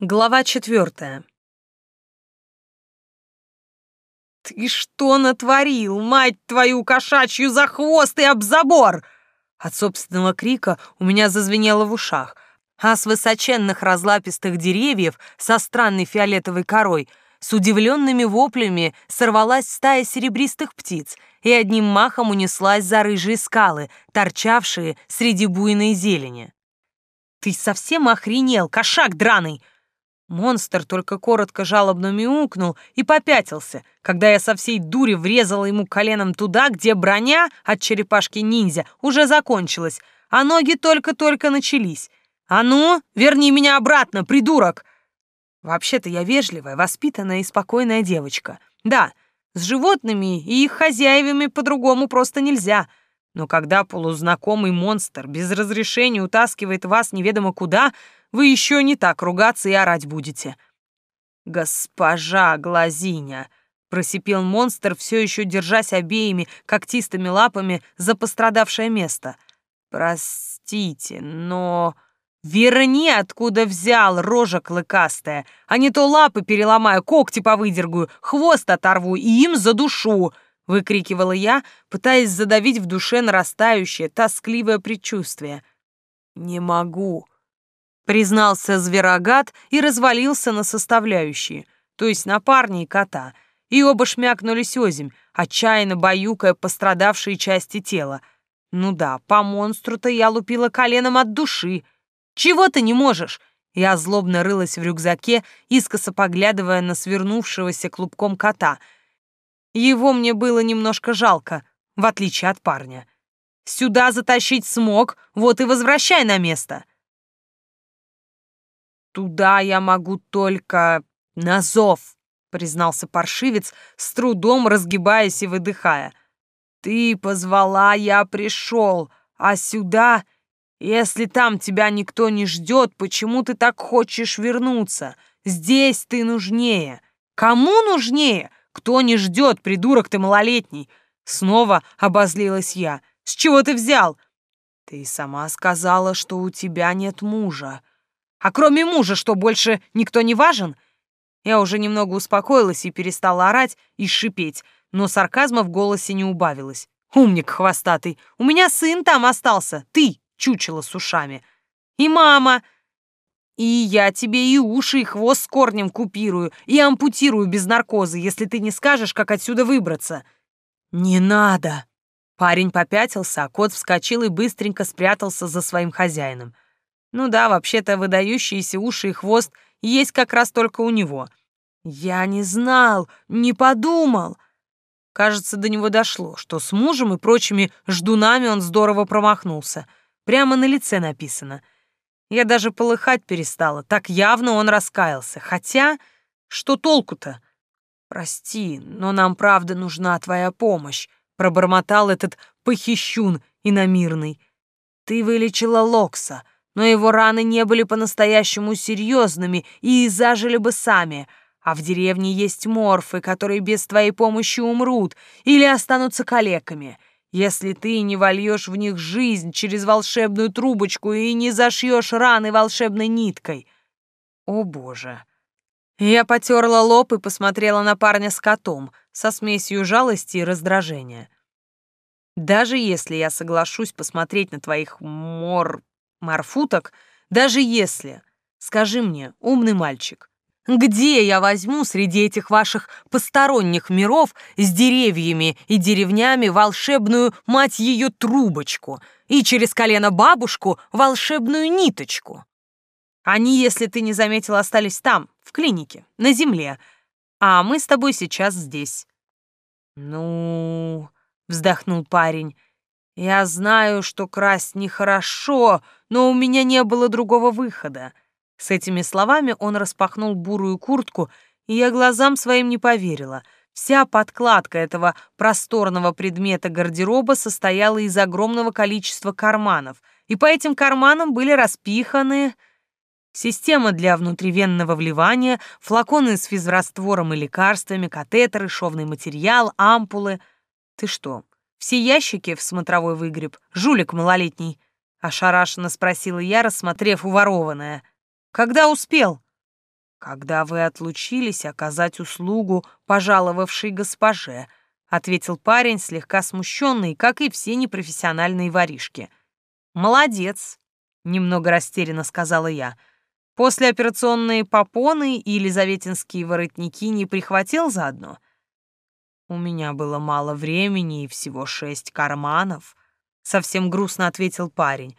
Глава четвертая. «Ты что натворил, мать твою кошачью, за хвост и об забор!» От собственного крика у меня зазвенело в ушах, а с высоченных разлапистых деревьев со странной фиолетовой корой с удивленными воплями сорвалась стая серебристых птиц и одним махом унеслась за рыжие скалы, торчавшие среди буйной зелени. «Ты совсем охренел, кошак драный!» Монстр только коротко жалобно мяукнул и попятился, когда я со всей дури врезала ему коленом туда, где броня от черепашки-ниндзя уже закончилась, а ноги только-только начались. «А ну, верни меня обратно, придурок!» Вообще-то я вежливая, воспитанная и спокойная девочка. Да, с животными и их хозяевами по-другому просто нельзя. Но когда полузнакомый монстр без разрешения утаскивает вас неведомо куда, вы еще не так ругаться и орать будете». «Госпожа Глазиня!» — просипел монстр, все еще держась обеими когтистыми лапами за пострадавшее место. «Простите, но...» «Верни, откуда взял, рожа клыкастая, а не то лапы переломаю, когти повыдергаю, хвост оторву и им задушу!» — выкрикивала я, пытаясь задавить в душе нарастающее, тоскливое предчувствие. «Не могу», признался зверогад и развалился на составляющие, то есть на парня и кота, и оба шмякнулись озимь, отчаянно баюкая пострадавшие части тела. Ну да, по монстру-то я лупила коленом от души. Чего ты не можешь? Я злобно рылась в рюкзаке, искоса поглядывая на свернувшегося клубком кота. Его мне было немножко жалко, в отличие от парня. Сюда затащить смог, вот и возвращай на место. «Туда я могу только на зов», — признался паршивец, с трудом разгибаясь и выдыхая. «Ты позвала, я пришел, а сюда, если там тебя никто не ждет, почему ты так хочешь вернуться? Здесь ты нужнее. Кому нужнее? Кто не ждет, придурок ты малолетний?» Снова обозлилась я. «С чего ты взял?» «Ты сама сказала, что у тебя нет мужа», а кроме мужа, что больше никто не важен? Я уже немного успокоилась и перестала орать и шипеть, но сарказма в голосе не убавилось. Умник хвостатый, у меня сын там остался, ты, чучело с ушами. И мама. И я тебе и уши, и хвост с корнем купирую, и ампутирую без наркоза, если ты не скажешь, как отсюда выбраться. Не надо. Парень попятился, а кот вскочил и быстренько спрятался за своим хозяином. Ну да, вообще-то выдающиеся уши и хвост есть как раз только у него. Я не знал, не подумал. Кажется, до него дошло, что с мужем и прочими ждунами он здорово промахнулся. Прямо на лице написано. Я даже полыхать перестала, так явно он раскаялся. Хотя, что толку-то? Прости, но нам правда нужна твоя помощь, пробормотал этот похищун иномирный. Ты вылечила Локса — но его раны не были по-настоящему серьезными и зажили бы сами, а в деревне есть морфы, которые без твоей помощи умрут или останутся калеками, если ты не вольешь в них жизнь через волшебную трубочку и не зашьешь раны волшебной ниткой. О, Боже! Я потерла лоб и посмотрела на парня с котом, со смесью жалости и раздражения. Даже если я соглашусь посмотреть на твоих мор Марфуток, даже если... Скажи мне, умный мальчик, где я возьму среди этих ваших посторонних миров с деревьями и деревнями волшебную, мать ее, трубочку и через колено бабушку волшебную ниточку? Они, если ты не заметил, остались там, в клинике, на земле, а мы с тобой сейчас здесь. Ну, вздохнул парень, я знаю, что красть нехорошо, но у меня не было другого выхода. С этими словами он распахнул бурую куртку, и я глазам своим не поверила. Вся подкладка этого просторного предмета гардероба состояла из огромного количества карманов, и по этим карманам были распиханы система для внутривенного вливания, флаконы с физраствором и лекарствами, катетеры, шовный материал, ампулы. Ты что, все ящики в смотровой выгреб, жулик малолетний?» — ошарашенно спросила я, рассмотрев уворованное. «Когда успел?» когда вы отлучились оказать услугу пожаловавшей госпоже, ответил парень, слегка смущенный, как и все непрофессиональные воришки. Молодец, немного растерянно сказала я. После операционные попоны и елизаветинские воротники не прихватил заодно? У меня было мало времени и всего шесть карманов, совсем грустно ответил парень.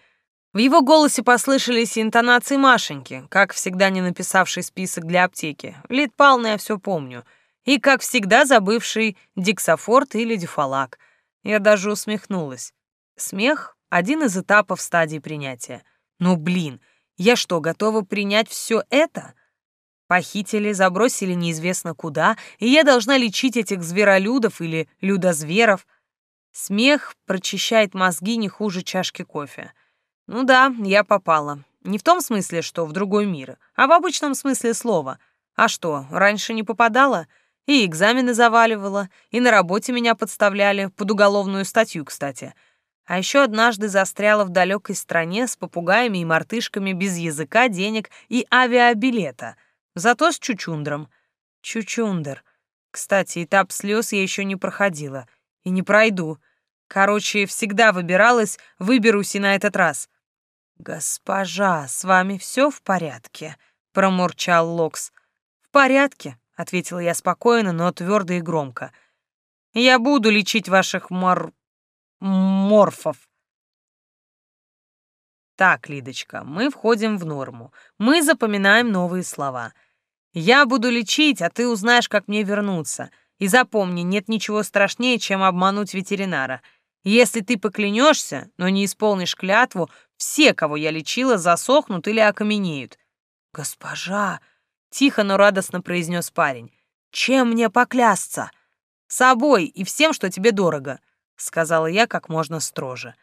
В его голосе послышались интонации Машеньки, как всегда не написавший список для аптеки. Лид я все помню. И, как всегда, забывший диксофорт или дюфалак. Я даже усмехнулась. Смех — один из этапов стадии принятия. Ну, блин, я что, готова принять все это? Похитили, забросили неизвестно куда, и я должна лечить этих зверолюдов или людозверов. Смех прочищает мозги не хуже чашки кофе. Ну да, я попала. Не в том смысле, что в другой мир, а в обычном смысле слова. А что, раньше не попадала? И экзамены заваливала, и на работе меня подставляли, под уголовную статью, кстати. А еще однажды застряла в далекой стране с попугаями и мартышками без языка, денег и авиабилета. Зато с чучундром. Чучундер. Кстати, этап слез я еще не проходила. И не пройду. Короче, всегда выбиралась, выберусь и на этот раз. «Госпожа, с вами все в порядке?» — промурчал Локс. «В порядке», — ответила я спокойно, но твердо и громко. «Я буду лечить ваших мор... морфов». Так, Лидочка, мы входим в норму. Мы запоминаем новые слова. Я буду лечить, а ты узнаешь, как мне вернуться. И запомни, нет ничего страшнее, чем обмануть ветеринара. Если ты поклянешься, но не исполнишь клятву, все, кого я лечила, засохнут или окаменеют. Госпожа, тихо, но радостно произнес парень. Чем мне поклясться? Собой и всем, что тебе дорого, сказала я как можно строже.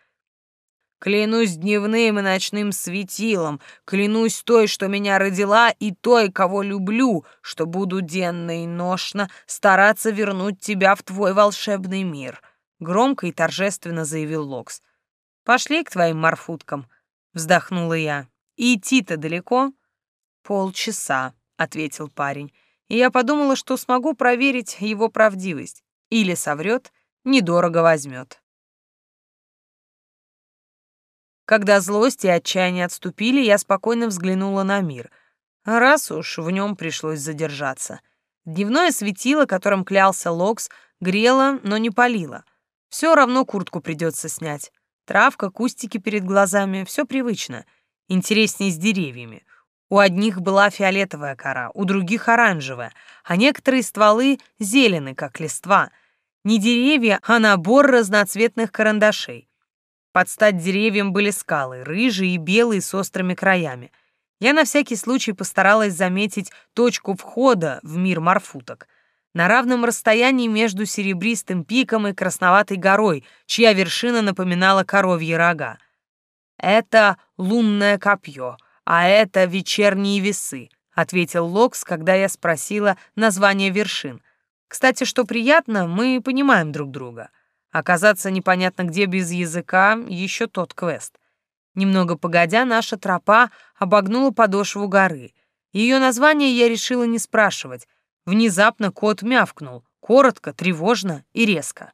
Клянусь дневным и ночным светилом, клянусь той, что меня родила, и той, кого люблю, что буду денно и ношно стараться вернуть тебя в твой волшебный мир, громко и торжественно заявил Локс. Пошли к твоим морфуткам, вздохнула я. И идти-то далеко? Полчаса, ответил парень. И я подумала, что смогу проверить его правдивость. Или соврет, недорого возьмет. Когда злость и отчаяние отступили, я спокойно взглянула на мир. Раз уж в нем пришлось задержаться. Дневное светило, которым клялся Локс, грело, но не палило. Все равно куртку придется снять. Травка, кустики перед глазами — все привычно. Интереснее с деревьями. У одних была фиолетовая кора, у других — оранжевая, а некоторые стволы — зелены, как листва. Не деревья, а набор разноцветных карандашей. Под стать деревьям были скалы, рыжие и белые с острыми краями. Я на всякий случай постаралась заметить точку входа в мир морфуток — на равном расстоянии между серебристым пиком и красноватой горой, чья вершина напоминала коровьи рога. «Это лунное копье, а это вечерние весы», — ответил Локс, когда я спросила название вершин. «Кстати, что приятно, мы понимаем друг друга. Оказаться непонятно где без языка — еще тот квест». Немного погодя, наша тропа обогнула подошву горы. Ее название я решила не спрашивать, Внезапно кот мявкнул, коротко, тревожно и резко.